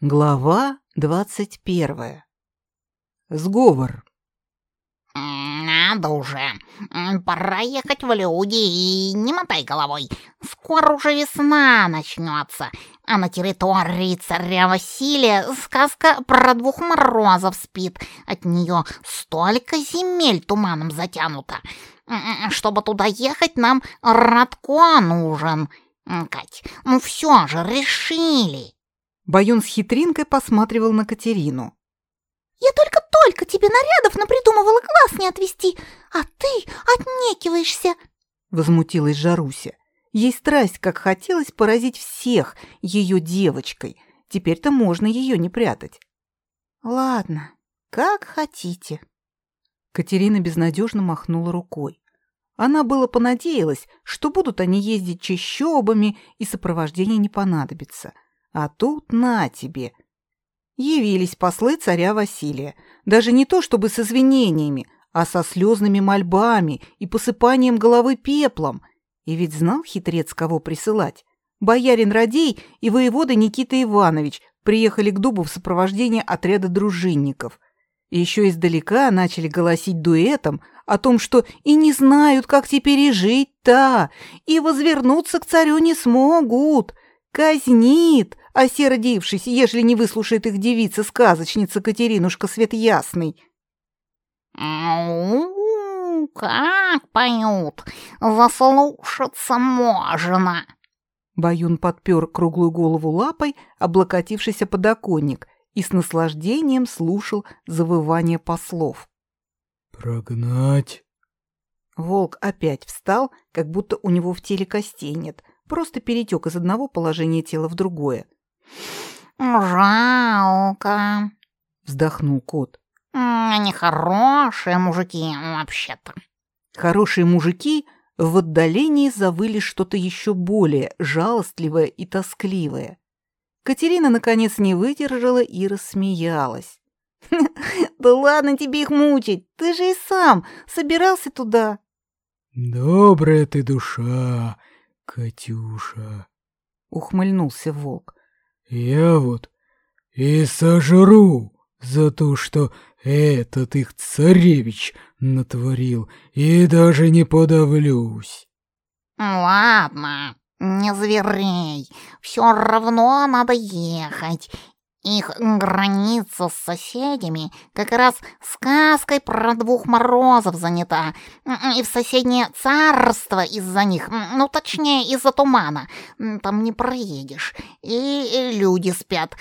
Глава двадцать первая. Сговор. «Надо уже. Пора ехать в люди и не мотай головой. Скоро уже весна начнется, а на территории царя Василия сказка про двух морозов спит. От нее столько земель туманом затянуто. Чтобы туда ехать, нам Радко нужен. Кать, ну все же, решили!» Баюн с хитринкой посматривал на Катерину. «Я только-только тебе нарядов напридумывала глаз не отвести, а ты отнекиваешься!» Возмутилась Жаруся. Ей страсть, как хотелось поразить всех ее девочкой. Теперь-то можно ее не прятать. «Ладно, как хотите». Катерина безнадежно махнула рукой. Она было понадеялась, что будут они ездить чащобами и сопровождение не понадобится – а тут на тебе. Явились послы царя Василия. Даже не то чтобы с извинениями, а со слезными мольбами и посыпанием головы пеплом. И ведь знал хитрец, кого присылать. Боярин Радей и воевода Никита Иванович приехали к дубу в сопровождении отряда дружинников. И еще издалека начали голосить дуэтом о том, что и не знают, как теперь жить-то, и возвернуться к царю не смогут. Казнит, осердившись, ежели не выслушает их девица-сказочница Катеринушка Светясный. «Ау, как поют! Заслушаться можно!» Баюн подпер круглую голову лапой, облокотившись о подоконник, и с наслаждением слушал завывание послов. «Прогнать!» Волк опять встал, как будто у него в теле костей нет, просто перетек из одного положения тела в другое. «Жалко», — вздохнул кот. «Они хорошие мужики, вообще-то». Хорошие мужики в отдалении завыли что-то еще более жалостливое и тоскливое. Катерина, наконец, не выдержала и рассмеялась. «Да ладно тебе их мучить, ты же и сам собирался туда». «Добрая ты душа, Катюша», — ухмыльнулся волк. Я вот и сожру за то, что этот их царевич натворил, и даже не подавлюсь. Ладно, не зверей, все равно надо ехать, их граница с соседями как раз сказкой про двух морозов занята, и в соседнее царство из-за них, ну, точнее, из-за тумана, там не проедешь, и люди спят,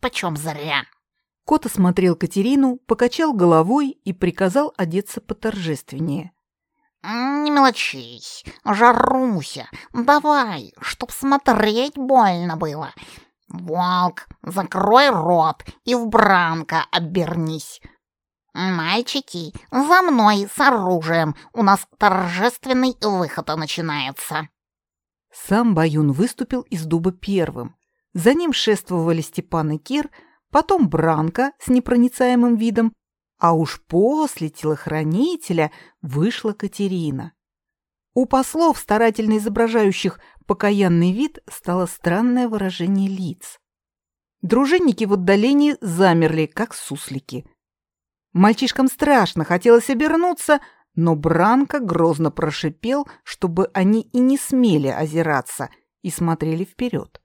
почем зря. Кот осмотрел Катерину, покачал головой и приказал одеться поторжественнее. «Не мелочись, Жаруся, давай, чтоб смотреть больно было. «Волк, закрой рот и в Бранка обернись!» «Мальчики, за мной с оружием! У нас торжественный выход начинается!» Сам Баюн выступил из дуба первым. За ним шествовали Степан и Кир, потом Бранка с непроницаемым видом, а уж после телохранителя вышла Катерина. У послов, старательно изображающих покаянный вид, стало странное выражение лиц. Дружинники в отдалении замерли, как суслики. Мальчишкам страшно, хотелось обернуться, но Бранко грозно прошипел, чтобы они и не смели озираться, и смотрели вперед.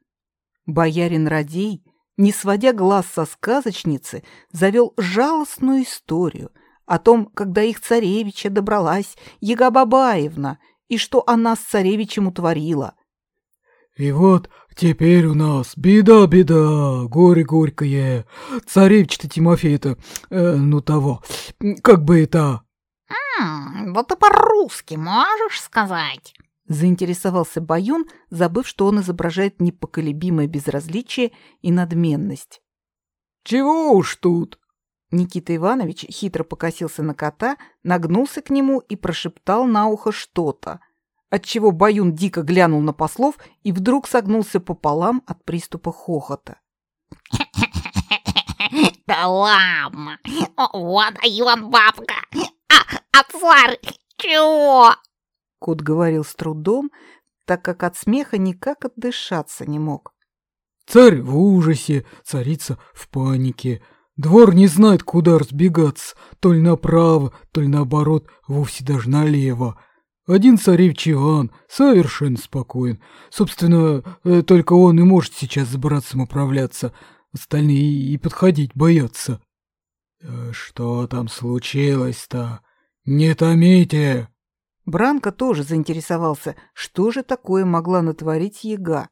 Боярин Радей, не сводя глаз со сказочницы, завел жалостную историю о том, когда их царевича добралась Яга Бабаевна — и что она с царевичем утворила. И вот теперь у нас беда-беда, горе горькое. Царевич-то Тимофей-то, э, ну того, как бы это... «М -м, ты по-русски можешь сказать?» Заинтересовался Баюн, забыв, что он изображает непоколебимое безразличие и надменность. «Чего уж тут?» Никита Иванович хитро покосился на кота, нагнулся к нему и прошептал на ухо что-то, отчего Баюн дико глянул на послов и вдруг согнулся пополам от приступа хохота. «Да ладно! Вот Иван бабка! А, а царь чего?» Кот говорил с трудом, так как от смеха никак отдышаться не мог. Царь в ужасе, царица в панике. Двор не знает, куда разбегаться, то ли направо, то ли наоборот, вовсе даже налево. Один царевич Иван совершенно спокоен. Собственно, э, только он и может сейчас с братцем управляться. Остальные и подходить боятся. «Э, «Что там случилось-то? Не томите!» Бранко тоже заинтересовался, что же такое могла натворить яга.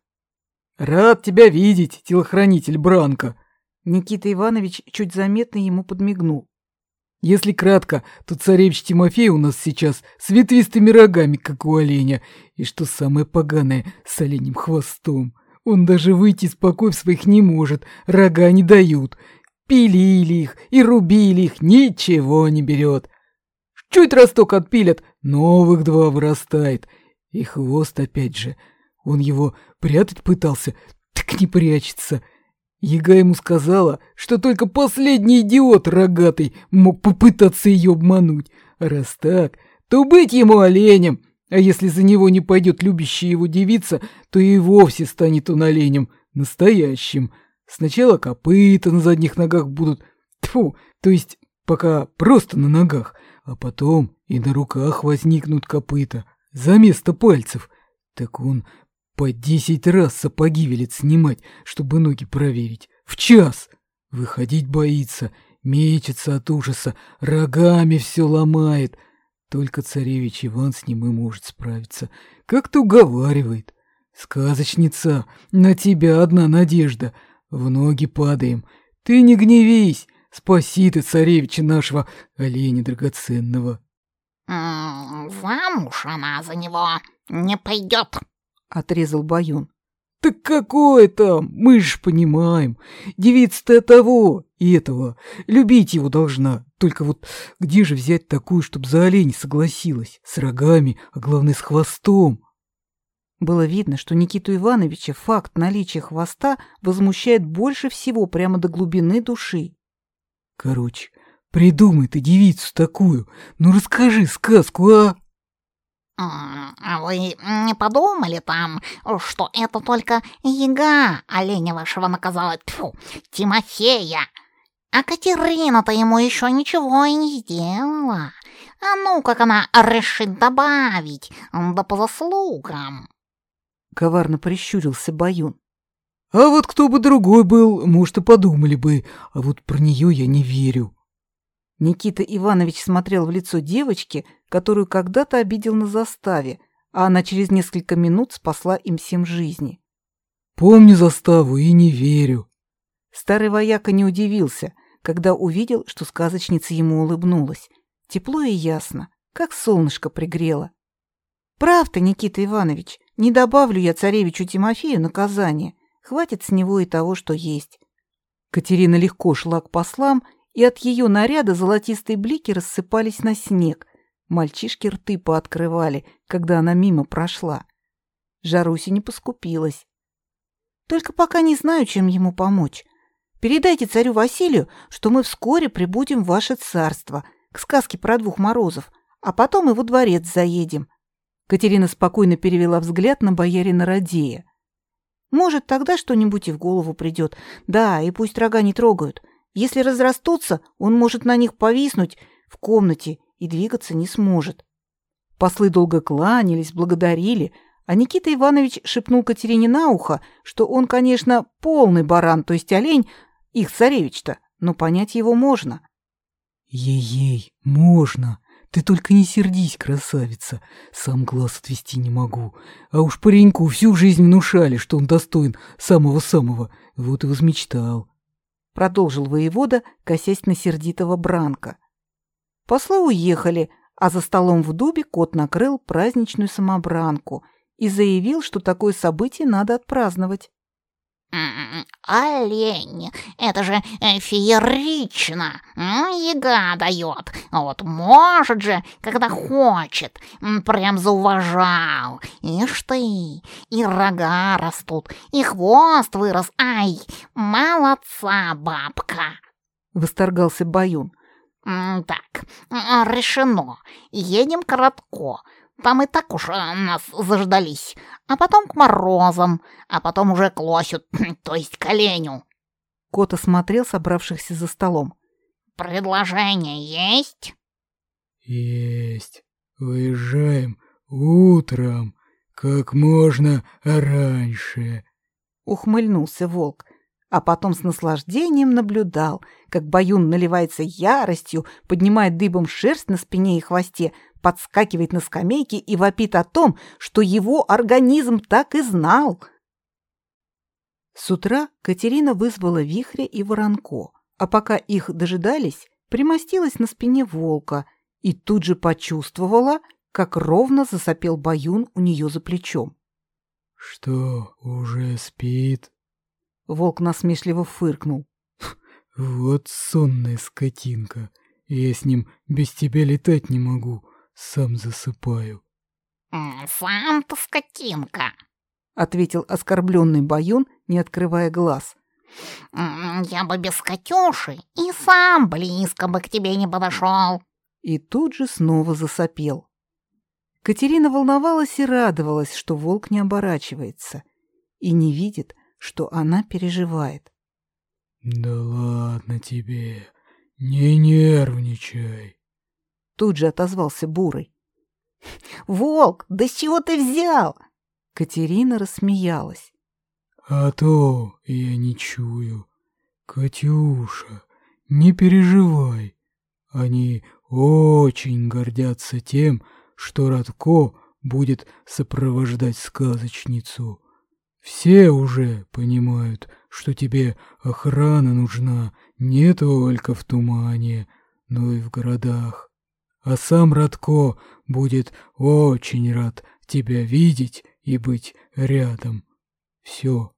«Рад тебя видеть, телохранитель Бранко!» Никита Иванович чуть заметно ему подмигнул. «Если кратко, то царевич Тимофей у нас сейчас с ветвистыми рогами, как у оленя, и что самое поганое, с оленем хвостом. Он даже выйти из покоев своих не может, рога не дают. Пилили их и рубили их, ничего не берет. Чуть росток отпилят, новых два вырастает. И хвост опять же. Он его прятать пытался, так не прячется. Яга ему сказала, что только последний идиот рогатый мог попытаться ее обмануть. Раз так, то быть ему оленем. А если за него не пойдет любящая его девица, то и вовсе станет он оленем, настоящим. Сначала копыта на задних ногах будут, тьфу, то есть пока просто на ногах, а потом и на руках возникнут копыта за место пальцев. Так он по десять раз сапоги велит снимать, чтобы ноги проверить. В час! Выходить боится, мечется от ужаса, рогами все ломает. Только царевич Иван с ним и может справиться. Как-то уговаривает. Сказочница, на тебя одна надежда. В ноги падаем. Ты не гневись, спаси ты царевича нашего оленя драгоценного. «Замуж она за него не пойдет», отрезал Баюн. Так какое там? Мы ж понимаем. Девица-то того и этого. Любить его должна. Только вот где же взять такую, чтоб за олень согласилась? С рогами, а главное с хвостом. Было видно, что Никиту Ивановича факт наличия хвоста возмущает больше всего прямо до глубины души. Короче, придумай ты девицу такую. Ну расскажи сказку, а? А вы не подумали там, что это только яга оленя вашего наказала, тьфу, Тимофея? А Катерина-то ему еще ничего и не сделала. А ну, как она решит добавить, да по заслугам. Коварно прищурился Баюн. А вот кто бы другой был, может, и подумали бы, а вот про нее я не верю. Никита Иванович смотрел в лицо девочки, которую когда-то обидел на заставе, а она через несколько минут спасла им всем жизни. «Помню заставу и не верю». Старый вояка не удивился, когда увидел, что сказочница ему улыбнулась. Тепло и ясно, как солнышко пригрело. «Прав-то, Никита Иванович, не добавлю я царевичу Тимофею наказание. Хватит с него и того, что есть». Катерина легко шла к послам и от ее наряда золотистые блики рассыпались на снег. Мальчишки рты пооткрывали, когда она мимо прошла. Жаруся не поскупилась. Только пока не знаю, чем ему помочь. Передайте царю Василию, что мы вскоре прибудем в ваше царство, к сказке про двух морозов, а потом и во дворец заедем. Катерина спокойно перевела взгляд на боярина Радея. Может, тогда что-нибудь и в голову придет. Да, и пусть рога не трогают. Если разрастутся, он может на них повиснуть в комнате и двигаться не сможет. Послы долго кланялись, благодарили, а Никита Иванович шепнул Катерине на ухо, что он, конечно, полный баран, то есть олень, их царевич-то, но понять его можно. Ей-ей, можно. Ты только не сердись, красавица. Сам глаз отвести не могу. А уж пареньку всю жизнь внушали, что он достоин самого-самого. Вот и возмечтал продолжил воевода, косясь на сердитого Бранка. Послы уехали, а за столом в дубе кот накрыл праздничную самобранку и заявил, что такое событие надо отпраздновать. «Олень, это же э, феерично! Яга дает, вот может же, когда хочет, прям зауважал. Ишь ты, и рога растут, и хвост вырос, ай, молодца бабка!» Восторгался Баюн. «Так, решено, едем коротко, Там и так уж э, нас заждались. А потом к морозам, а потом уже к лосю, то есть к оленю. Кот осмотрел собравшихся за столом. Предложение есть? Есть. Выезжаем утром, как можно раньше. Ухмыльнулся волк, а потом с наслаждением наблюдал, как Баюн наливается яростью, поднимает дыбом шерсть на спине и хвосте, подскакивает на скамейке и вопит о том, что его организм так и знал. С утра Катерина вызвала вихря и воронко, а пока их дожидались, примостилась на спине волка и тут же почувствовала, как ровно засопел баюн у нее за плечом. «Что, уже спит?» Волк насмешливо фыркнул. «Вот сонная скотинка. Я с ним без тебя летать не могу. Сам засыпаю». «Сам ты скотинка», — ответил оскорбленный Баюн, не открывая глаз. «Я бы без Катюши и сам близко бы к тебе не подошел». И тут же снова засопел. Катерина волновалась и радовалась, что волк не оборачивается и не видит, что она переживает. «Да ладно тебе, не нервничай», — тут же отозвался Бурый. «Волк, да с чего ты взял?» Катерина рассмеялась. «А то я не чую. Катюша, не переживай. Они очень гордятся тем, что Радко будет сопровождать сказочницу. Все уже понимают, что тебе охрана нужна не только в тумане, но и в городах. А сам Радко будет очень рад тебя видеть и быть рядом. Все.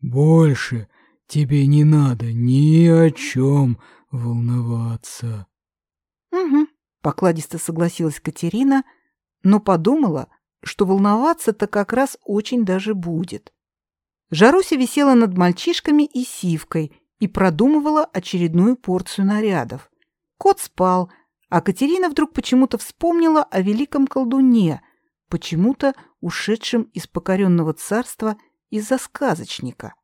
Больше тебе не надо ни о чем волноваться. Угу, покладисто согласилась Катерина, но подумала, что волноваться-то как раз очень даже будет. Жаруся висела над мальчишками и сивкой и продумывала очередную порцию нарядов. Кот спал, а Катерина вдруг почему-то вспомнила о великом колдуне, почему-то ушедшем из покоренного царства из-за сказочника.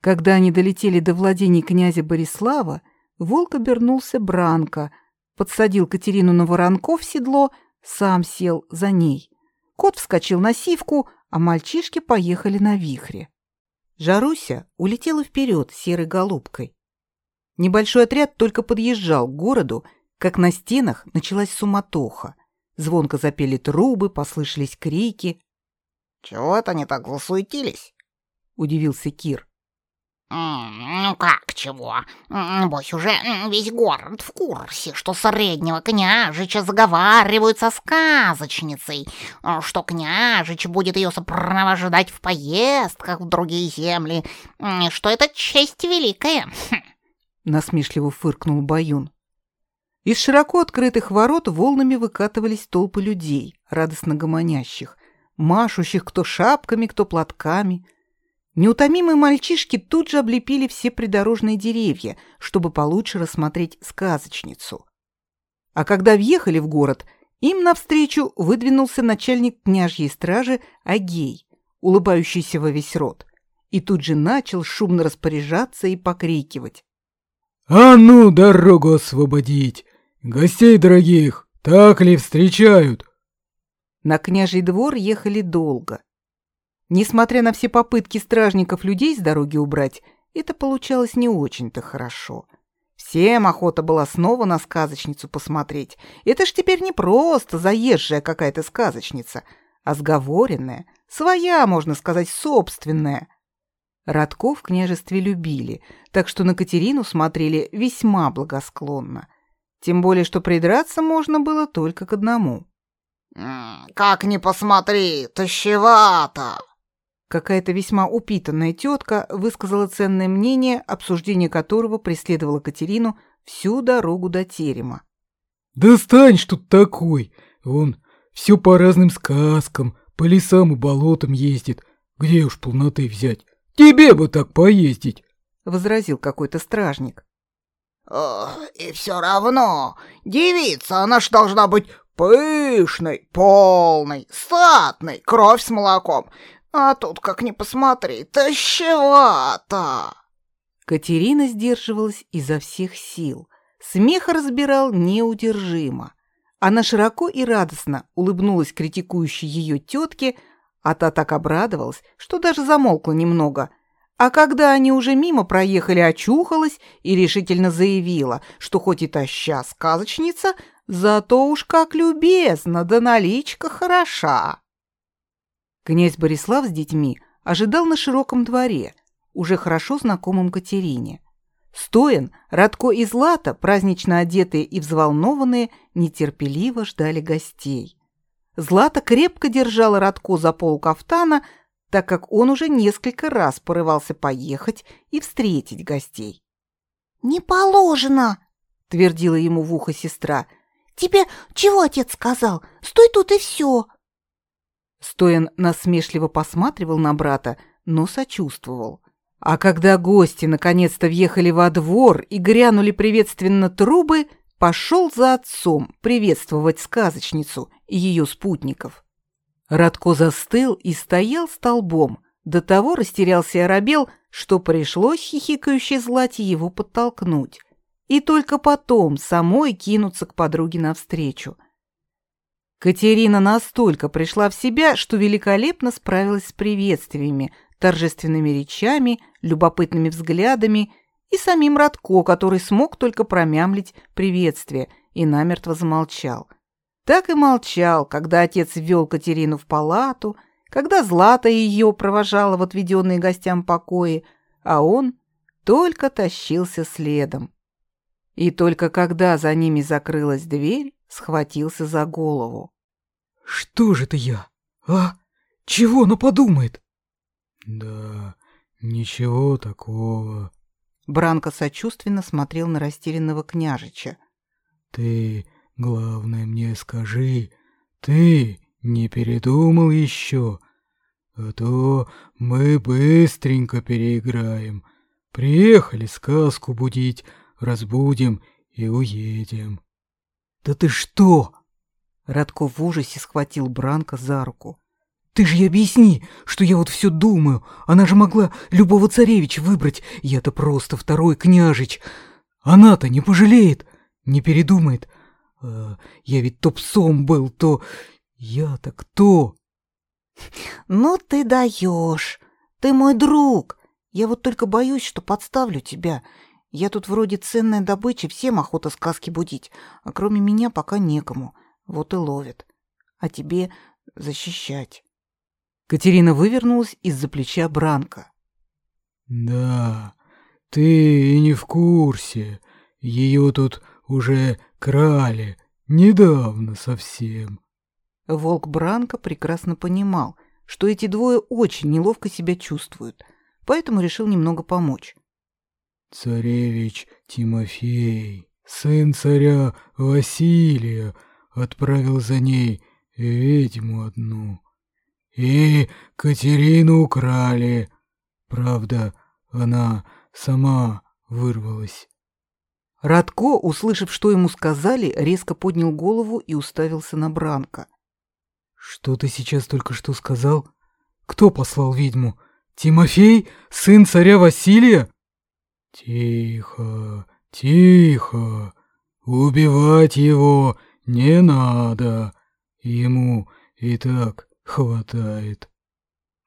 Когда они долетели до владений князя Борислава, волк обернулся Бранко, подсадил Катерину на воронков седло, сам сел за ней. Кот вскочил на сивку, а мальчишки поехали на вихре. Жаруся улетела вперед серой голубкой. Небольшой отряд только подъезжал к городу, как на стенах началась суматоха. Звонко запели трубы, послышались крики. «Чего это они так засуетились?» — удивился Кир. «Ну как чего? Небось, уже весь город в курсе, что среднего княжича заговаривают со сказочницей, что княжич будет ее сопровождать в поездках в другие земли, что это честь великая». Насмешливо фыркнул Баюн. Из широко открытых ворот волнами выкатывались толпы людей, радостно гомонящих, машущих кто шапками, кто платками — Неутомимые мальчишки тут же облепили все придорожные деревья, чтобы получше рассмотреть сказочницу. А когда въехали в город, им навстречу выдвинулся начальник княжьей стражи Агей, улыбающийся во весь рот, и тут же начал шумно распоряжаться и покрикивать. «А ну, дорогу освободить! Гостей дорогих так ли встречают?» На княжий двор ехали долго. Несмотря на все попытки стражников людей с дороги убрать, это получалось не очень-то хорошо. Всем охота была снова на сказочницу посмотреть. Это ж теперь не просто заезжая какая-то сказочница, а сговоренная, своя, можно сказать, собственная. Родков в княжестве любили, так что на Катерину смотрели весьма благосклонно. Тем более, что придраться можно было только к одному. «Как ни посмотри, тащевато!» Какая-то весьма упитанная тетка высказала ценное мнение, обсуждение которого преследовало Катерину всю дорогу до терема. «Достань, что такой! Он все по разным сказкам, по лесам и болотам ездит. Где уж полноты взять? Тебе бы так поездить!» — возразил какой-то стражник. «И все равно, девица, она ж должна быть Пышный, полный, статный, кровь с молоком. А тут, как ни посмотри, тащевато. Катерина сдерживалась изо всех сил. Смех разбирал неудержимо. Она широко и радостно улыбнулась критикующей ее тетке, а та так обрадовалась, что даже замолкла немного. А когда они уже мимо проехали, очухалась и решительно заявила, что хоть и таща сказочница, зато уж как любезно, да наличка хороша. Князь Борислав с детьми ожидал на широком дворе, уже хорошо знакомым Катерине. Стоян, Радко и Злата, празднично одетые и взволнованные, нетерпеливо ждали гостей. Злата крепко держала Радко за пол кафтана, так как он уже несколько раз порывался поехать и встретить гостей. «Не положено!» — твердила ему в ухо сестра. «Тебе чего отец сказал? Стой тут и все!» Стоян насмешливо посматривал на брата, но сочувствовал. А когда гости наконец-то въехали во двор и грянули приветственно трубы, пошел за отцом приветствовать сказочницу и ее спутников. Радко застыл и стоял столбом, до того растерялся и оробел, что пришлось хихикающей Злате его подтолкнуть, и только потом самой кинуться к подруге навстречу. Катерина настолько пришла в себя, что великолепно справилась с приветствиями – торжественными речами, любопытными взглядами и самим Радко, который смог только промямлить приветствие и намертво замолчал. Так и молчал, когда отец ввел Катерину в палату, когда Злата ее провожала в отведенные гостям покои, а он только тащился следом. И только когда за ними закрылась дверь, схватился за голову. «Что же это я? А? Чего она подумает?» «Да, ничего такого». Бранко сочувственно смотрел на растерянного княжича. «Ты, главное, мне скажи, ты не передумал еще? А то мы быстренько переиграем. Приехали сказку будить, разбудим и уедем». «Да ты что?» Радко в ужасе схватил Бранко за руку. Ты же ей объясни, что я вот все думаю. Она же могла любого царевича выбрать. Я-то просто второй княжич. Она-то не пожалеет, не передумает. А я ведь то псом был, то... Я-то кто? Ну ты даешь. Ты мой друг. Я вот только боюсь, что подставлю тебя. Я тут вроде ценная добыча, всем охота сказки будить, а кроме меня пока некому. Вот и ловят. А тебе защищать. Катерина вывернулась из-за плеча Бранка. «Да, ты и не в курсе. Ее тут уже крали. Недавно совсем». Волк Бранка прекрасно понимал, что эти двое очень неловко себя чувствуют, поэтому решил немного помочь. «Царевич Тимофей, сын царя Василия, отправил за ней ведьму одну. И Катерину украли. Правда, она сама вырвалась. Радко, услышав, что ему сказали, резко поднял голову и уставился на Бранка. «Что ты сейчас только что сказал? Кто послал ведьму? Тимофей, сын царя Василия?» «Тихо, тихо. Убивать его не надо. Ему и так Хватает.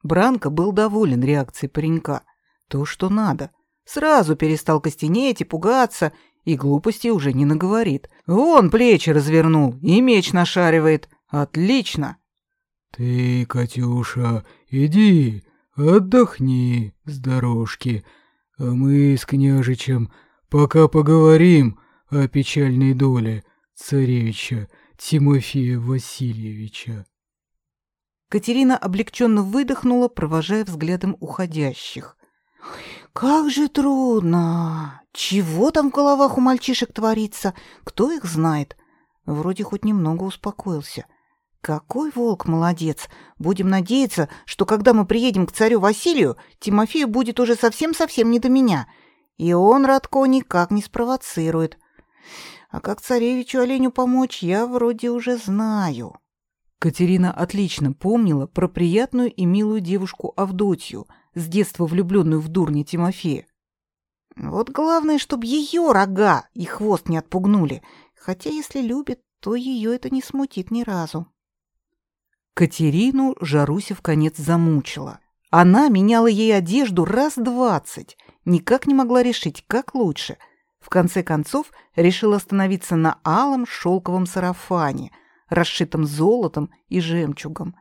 Бранко был доволен реакцией паренька. То, что надо. Сразу перестал костенеть и пугаться, и глупости уже не наговорит. Вон плечи развернул и меч нашаривает. Отлично. Ты, Катюша, иди, отдохни с дорожки, а мы с княжичем пока поговорим о печальной доле царевича Тимофея Васильевича. Катерина облегченно выдохнула, провожая взглядом уходящих. «Как же трудно! Чего там в головах у мальчишек творится? Кто их знает?» Вроде хоть немного успокоился. «Какой волк молодец! Будем надеяться, что когда мы приедем к царю Василию, Тимофею будет уже совсем-совсем не до меня, и он Радко никак не спровоцирует. А как царевичу оленю помочь, я вроде уже знаю. Катерина отлично помнила про приятную и милую девушку Авдотью, с детства влюбленную в дурня Тимофея. Вот главное, чтобы ее рога и хвост не отпугнули. Хотя если любит, то ее это не смутит ни разу. Катерину Жаруся в конец замучила. Она меняла ей одежду раз двадцать, никак не могла решить, как лучше. В конце концов решила остановиться на алом шелковом сарафане, расшитом золотом и жемчугом.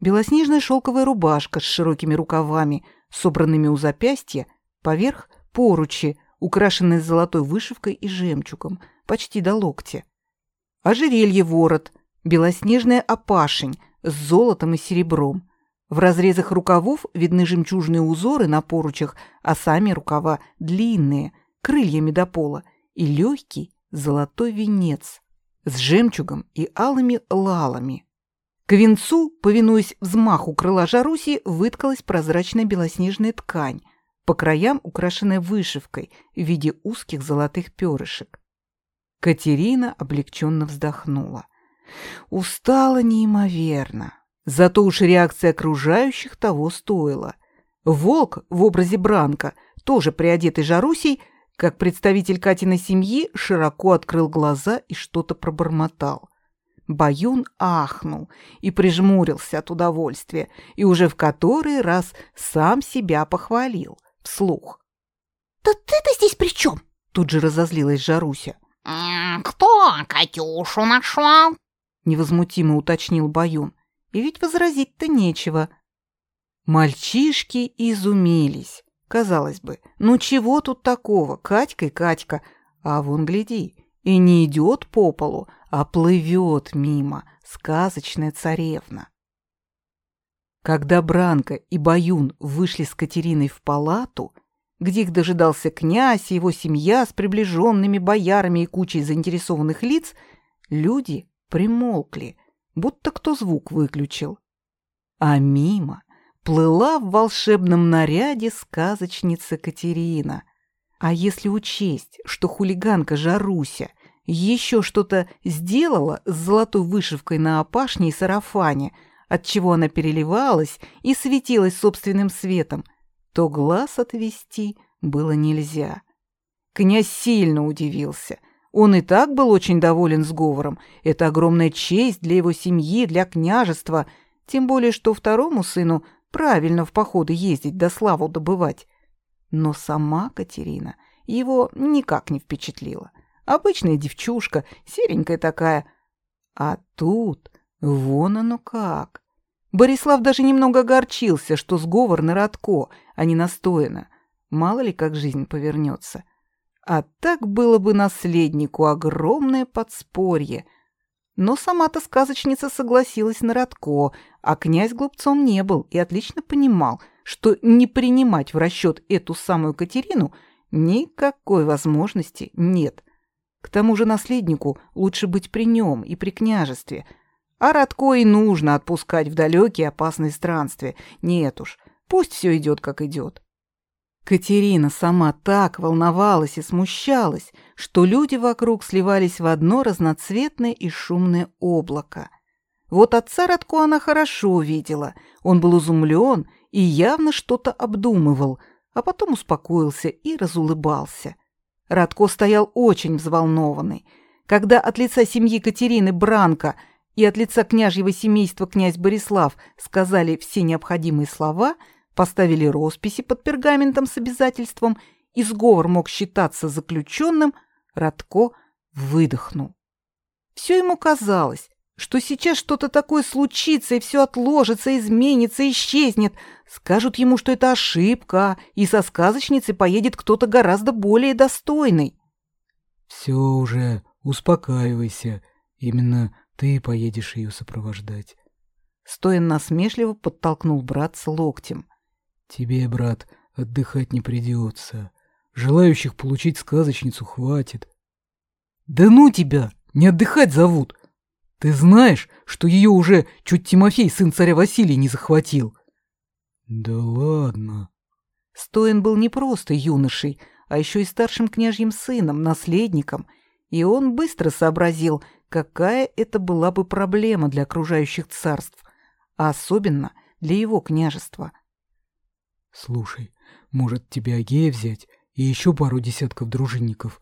Белоснежная шелковая рубашка с широкими рукавами, собранными у запястья, поверх поручи, украшенные золотой вышивкой и жемчугом, почти до локтя. Ожерелье ворот, белоснежная опашень с золотом и серебром. В разрезах рукавов видны жемчужные узоры на поручах, а сами рукава длинные, крыльями до пола, и легкий золотой венец с жемчугом и алыми лалами. К венцу, повинуясь взмаху крыла Жаруси, выткалась прозрачная белоснежная ткань, по краям украшенная вышивкой в виде узких золотых перышек. Катерина облегченно вздохнула. Устала неимоверно. Зато уж реакция окружающих того стоила. Волк в образе Бранка, тоже приодетый Жарусей, как представитель Катиной семьи, широко открыл глаза и что-то пробормотал. Баюн ахнул и прижмурился от удовольствия, и уже в который раз сам себя похвалил вслух. «Да ты-то здесь при чем?» Тут же разозлилась Жаруся. «Кто Катюшу нашел?» Невозмутимо уточнил Баюн. И ведь возразить-то нечего. Мальчишки изумились. Казалось бы, ну чего тут такого, Катька и Катька. А вон, гляди, и не идет по полу, а плывет мимо сказочная царевна. Когда Бранка и Баюн вышли с Катериной в палату, где их дожидался князь и его семья с приближенными боярами и кучей заинтересованных лиц, люди примолкли, будто кто звук выключил. А мимо плыла в волшебном наряде сказочница Катерина. А если учесть, что хулиганка Жаруся еще что-то сделала с золотой вышивкой на опашне и сарафане – отчего она переливалась и светилась собственным светом, то глаз отвести было нельзя. Князь сильно удивился. Он и так был очень доволен сговором. Это огромная честь для его семьи, для княжества, тем более что второму сыну правильно в походы ездить да славу добывать. Но сама Катерина его никак не впечатлила. Обычная девчушка, серенькая такая. А тут вон оно как. Борислав даже немного огорчился, что сговор на Радко, а не настояно. Мало ли как жизнь повернется. А так было бы наследнику огромное подспорье. Но сама-то сказочница согласилась на Радко, а князь глупцом не был и отлично понимал, что не принимать в расчет эту самую Катерину никакой возможности нет. К тому же наследнику лучше быть при нем и при княжестве – а Радко и нужно отпускать в далекие опасные странствия. Нет уж, пусть все идет, как идет. Катерина сама так волновалась и смущалась, что люди вокруг сливались в одно разноцветное и шумное облако. Вот отца Радко она хорошо видела. Он был изумлен и явно что-то обдумывал, а потом успокоился и разулыбался. Радко стоял очень взволнованный. Когда от лица семьи Катерины Бранко – и от лица княжьего семейства князь Борислав сказали все необходимые слова, поставили росписи под пергаментом с обязательством, и сговор мог считаться заключенным, Радко выдохнул. Все ему казалось, что сейчас что-то такое случится, и все отложится, изменится, исчезнет. Скажут ему, что это ошибка, и со сказочницей поедет кто-то гораздо более достойный. «Все уже, успокаивайся. Именно ты поедешь ее сопровождать. Стоин насмешливо подтолкнул братца локтем. Тебе, брат, отдыхать не придется. Желающих получить сказочницу хватит. Да ну тебя! Не отдыхать зовут! Ты знаешь, что ее уже чуть Тимофей, сын царя Василия, не захватил? Да ладно. Стоин был не просто юношей, а еще и старшим княжьим сыном, наследником — И он быстро сообразил, какая это была бы проблема для окружающих царств, а особенно для его княжества. Слушай, может, тебе Агея взять и еще пару десятков дружинников?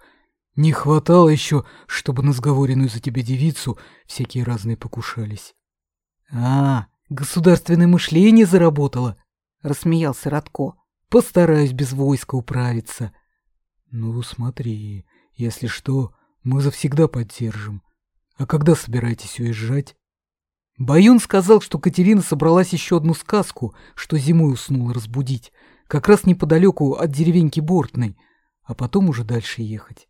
Не хватало еще, чтобы на сговоренную за тебя девицу всякие разные покушались. А, государственное мышление заработало, рассмеялся Радко. Постараюсь без войска управиться. Ну, смотри, если что, мы завсегда поддержим. А когда собираетесь уезжать? Баюн сказал, что Катерина собралась еще одну сказку, что зимой уснула разбудить, как раз неподалеку от деревеньки Бортной, а потом уже дальше ехать.